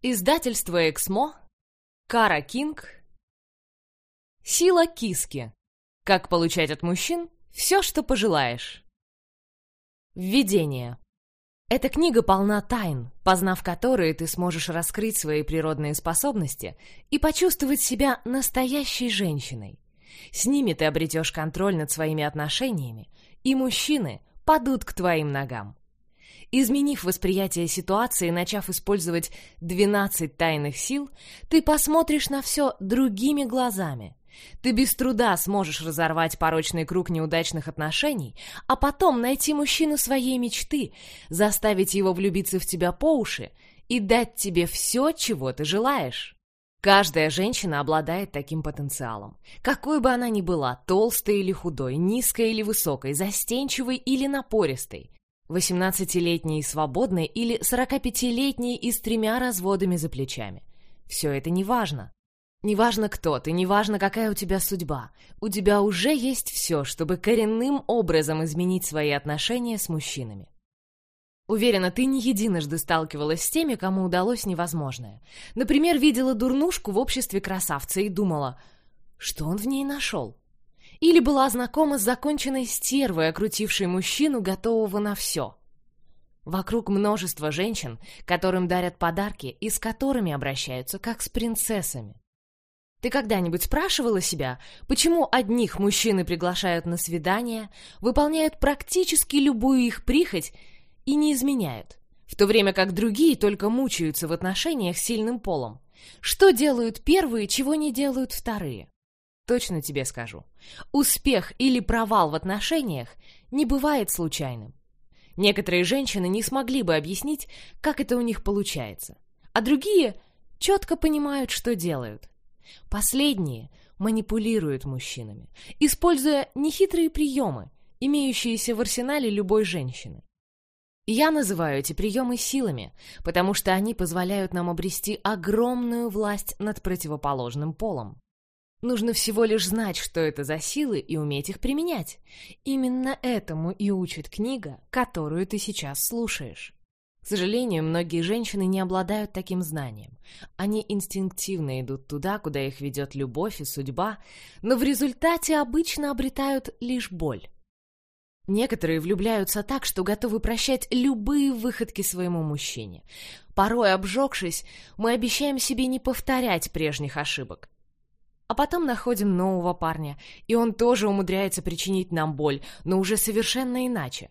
Издательство «Эксмо», Кара Кинг, Сила киски. Как получать от мужчин все, что пожелаешь. Введение. Эта книга полна тайн, познав которые ты сможешь раскрыть свои природные способности и почувствовать себя настоящей женщиной. С ними ты обретешь контроль над своими отношениями, и мужчины падут к твоим ногам. Изменив восприятие ситуации, начав использовать 12 тайных сил, ты посмотришь на все другими глазами. Ты без труда сможешь разорвать порочный круг неудачных отношений, а потом найти мужчину своей мечты, заставить его влюбиться в тебя по уши и дать тебе все, чего ты желаешь. Каждая женщина обладает таким потенциалом. Какой бы она ни была, толстой или худой, низкой или высокой, застенчивой или напористой, 18-летней и свободной или 45-летней и с тремя разводами за плечами. Все это не важно. Неважно кто ты, неважно какая у тебя судьба, у тебя уже есть все, чтобы коренным образом изменить свои отношения с мужчинами. Уверена, ты не единожды сталкивалась с теми, кому удалось невозможное. Например, видела дурнушку в обществе красавца и думала, что он в ней нашел. Или была знакома с законченной стервой, окрутившей мужчину, готового на все. Вокруг множество женщин, которым дарят подарки и с которыми обращаются как с принцессами. Ты когда-нибудь спрашивала себя, почему одних мужчины приглашают на свидание, выполняют практически любую их прихоть и не изменяют, в то время как другие только мучаются в отношениях с сильным полом? Что делают первые, чего не делают вторые? Точно тебе скажу. Успех или провал в отношениях не бывает случайным. Некоторые женщины не смогли бы объяснить, как это у них получается, а другие четко понимают, что делают. Последние манипулируют мужчинами, используя нехитрые приемы, имеющиеся в арсенале любой женщины. Я называю эти приемы силами, потому что они позволяют нам обрести огромную власть над противоположным полом. Нужно всего лишь знать, что это за силы, и уметь их применять. Именно этому и учит книга, которую ты сейчас слушаешь. К сожалению, многие женщины не обладают таким знанием. Они инстинктивно идут туда, куда их ведет любовь и судьба, но в результате обычно обретают лишь боль. Некоторые влюбляются так, что готовы прощать любые выходки своему мужчине. Порой, обжегшись, мы обещаем себе не повторять прежних ошибок. А потом находим нового парня, и он тоже умудряется причинить нам боль, но уже совершенно иначе.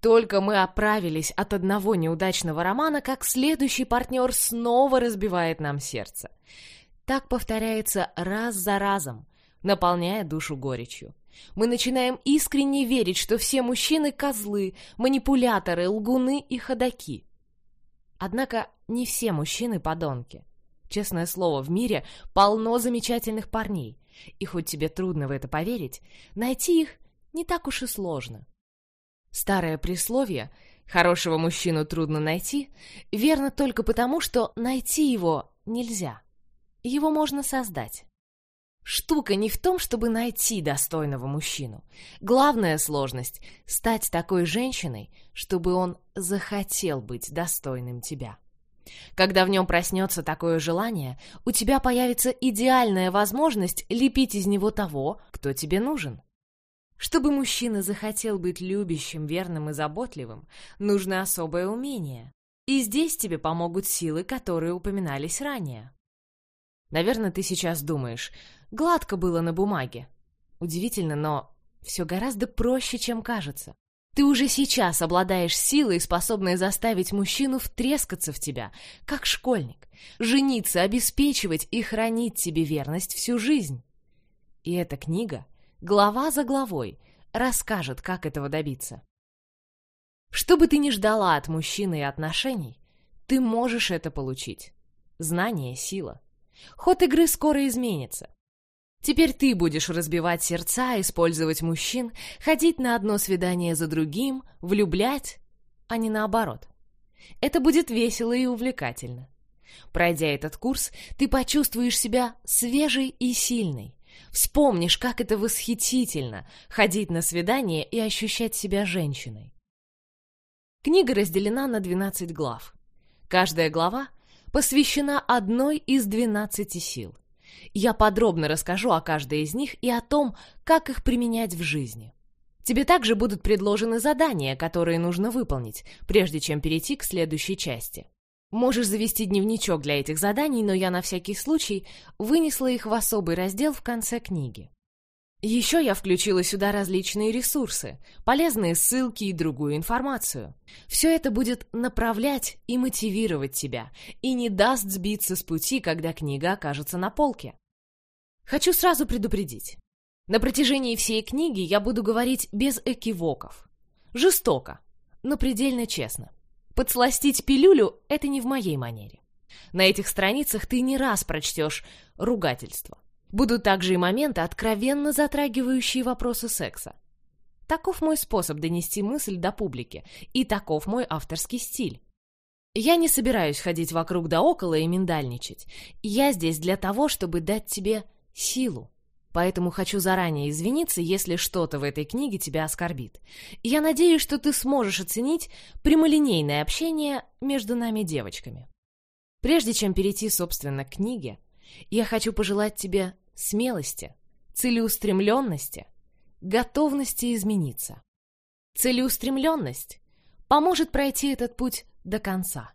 Только мы оправились от одного неудачного романа, как следующий партнер снова разбивает нам сердце. Так повторяется раз за разом, наполняя душу горечью. Мы начинаем искренне верить, что все мужчины — козлы, манипуляторы, лгуны и ходаки. Однако не все мужчины — подонки. Честное слово, в мире полно замечательных парней. И хоть тебе трудно в это поверить, найти их не так уж и сложно. Старое присловие «хорошего мужчину трудно найти» верно только потому, что найти его нельзя. Его можно создать. Штука не в том, чтобы найти достойного мужчину. Главная сложность — стать такой женщиной, чтобы он захотел быть достойным тебя. Когда в нем проснется такое желание, у тебя появится идеальная возможность лепить из него того, кто тебе нужен. Чтобы мужчина захотел быть любящим, верным и заботливым, нужно особое умение. И здесь тебе помогут силы, которые упоминались ранее. Наверное, ты сейчас думаешь, гладко было на бумаге. Удивительно, но все гораздо проще, чем кажется. Ты уже сейчас обладаешь силой, способной заставить мужчину втрескаться в тебя, как школьник, жениться, обеспечивать и хранить тебе верность всю жизнь. И эта книга, глава за главой, расскажет, как этого добиться. Что бы ты ни ждала от мужчины и отношений, ты можешь это получить. Знание — сила. Ход игры скоро изменится. Теперь ты будешь разбивать сердца, использовать мужчин, ходить на одно свидание за другим, влюблять, а не наоборот. Это будет весело и увлекательно. Пройдя этот курс, ты почувствуешь себя свежей и сильной. Вспомнишь, как это восхитительно — ходить на свидание и ощущать себя женщиной. Книга разделена на 12 глав. Каждая глава посвящена одной из 12 сил. Я подробно расскажу о каждой из них и о том, как их применять в жизни. Тебе также будут предложены задания, которые нужно выполнить, прежде чем перейти к следующей части. Можешь завести дневничок для этих заданий, но я на всякий случай вынесла их в особый раздел в конце книги. Еще я включила сюда различные ресурсы, полезные ссылки и другую информацию. Все это будет направлять и мотивировать тебя, и не даст сбиться с пути, когда книга окажется на полке. Хочу сразу предупредить. На протяжении всей книги я буду говорить без экивоков. Жестоко, но предельно честно. Подсластить пилюлю — это не в моей манере. На этих страницах ты не раз прочтешь ругательство. Будут также и моменты, откровенно затрагивающие вопросы секса. Таков мой способ донести мысль до публики, и таков мой авторский стиль. Я не собираюсь ходить вокруг да около и миндальничать. Я здесь для того, чтобы дать тебе силу. Поэтому хочу заранее извиниться, если что-то в этой книге тебя оскорбит. Я надеюсь, что ты сможешь оценить прямолинейное общение между нами девочками. Прежде чем перейти, собственно, к книге, я хочу пожелать тебе смелости, целеустремленности, готовности измениться. Целеустремленность поможет пройти этот путь до конца,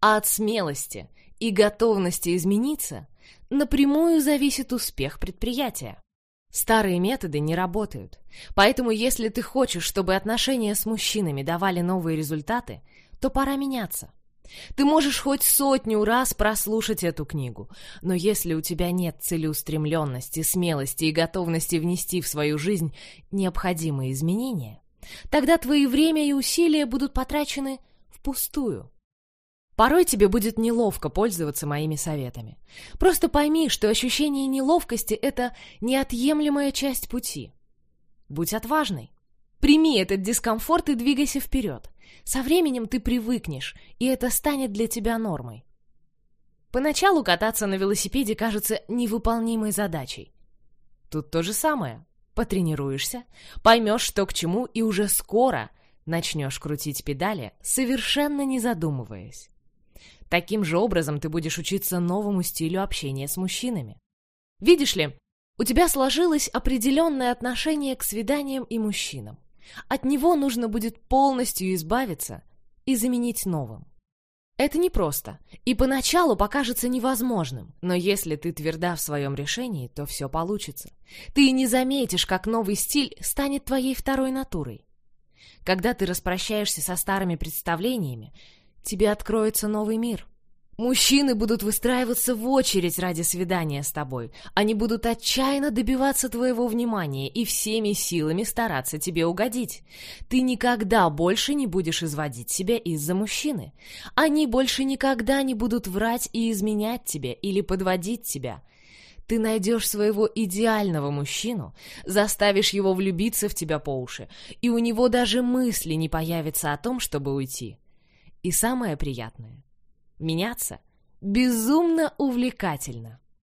а от смелости и готовности измениться напрямую зависит успех предприятия. Старые методы не работают, поэтому если ты хочешь, чтобы отношения с мужчинами давали новые результаты, то пора меняться. Ты можешь хоть сотню раз прослушать эту книгу, но если у тебя нет целеустремленности, смелости и готовности внести в свою жизнь необходимые изменения, тогда твои время и усилия будут потрачены впустую. Порой тебе будет неловко пользоваться моими советами. Просто пойми, что ощущение неловкости — это неотъемлемая часть пути. Будь отважной. Прими этот дискомфорт и двигайся вперед. Со временем ты привыкнешь, и это станет для тебя нормой. Поначалу кататься на велосипеде кажется невыполнимой задачей. Тут то же самое. Потренируешься, поймешь, что к чему, и уже скоро начнешь крутить педали, совершенно не задумываясь. Таким же образом ты будешь учиться новому стилю общения с мужчинами. Видишь ли, у тебя сложилось определенное отношение к свиданиям и мужчинам. От него нужно будет полностью избавиться и заменить новым. Это непросто, и поначалу покажется невозможным, но если ты тверда в своем решении, то все получится. Ты не заметишь, как новый стиль станет твоей второй натурой. Когда ты распрощаешься со старыми представлениями, тебе откроется новый мир. Мужчины будут выстраиваться в очередь ради свидания с тобой. Они будут отчаянно добиваться твоего внимания и всеми силами стараться тебе угодить. Ты никогда больше не будешь изводить себя из-за мужчины. Они больше никогда не будут врать и изменять тебе или подводить тебя. Ты найдешь своего идеального мужчину, заставишь его влюбиться в тебя по уши, и у него даже мысли не появится о том, чтобы уйти. И самое приятное — Меняться безумно увлекательно.